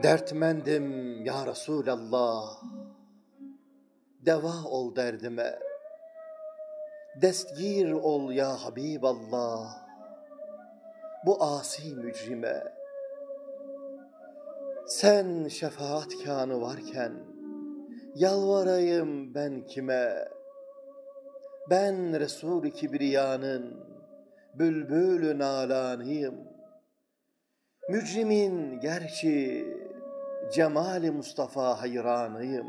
Dertmendim ya Resulallah, deva ol derdime. Destgir ol ya Habiballah, bu asi mücrime. Sen şefaatkanı varken, yalvarayım ben kime? Ben Resul-i Kibriya'nın bülbül-ü nalanıyım. Mücrimin gerçi cemali Mustafa hayranıyım.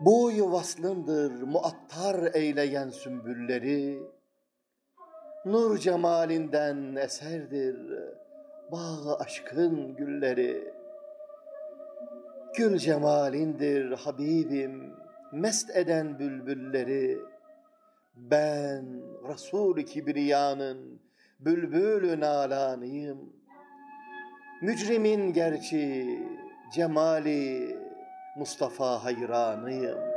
Boyu vaslındır muattar eyleyen sümbülleri, Nur cemalinden eserdir bağ aşkın gülleri. Gül cemalindir Habibim mest eden bülbülleri. Ben Resul-i Kibriya'nın bülbül-ü nalanıyım. Mücrimin gerçi cemali Mustafa hayranıyım.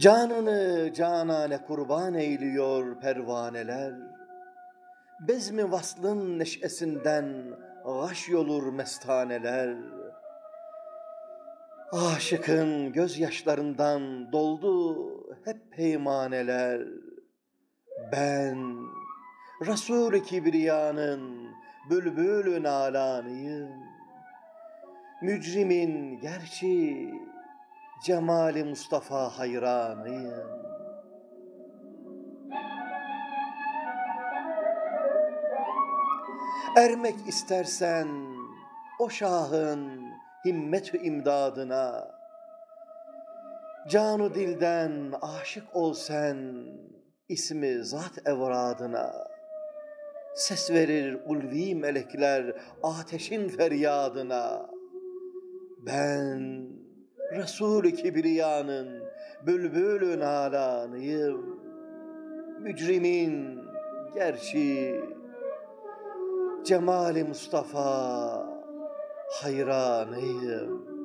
Canını canane kurban eyliyor pervaneler. Bezmi vaslın neşesinden gaş yolur mestaneler. Aşıkın gözyaşlarından doldu hep peymaneler. Ben Resul-i Kibriya'nın bülbül-ü nalanıyım. Mücrimin gerçi cemali Mustafa hayranıyım. Ermek istersen o şahın himmet-ü imdadına, Canu dilden aşık ol sen ismi zat evradına. Ses verir ulvi melekler ateşin feryadına. Ben Resul-i Kibriya'nın bülbül-ü nalanıyım. Mücrimin gerçi cemali Mustafa hayranıyım.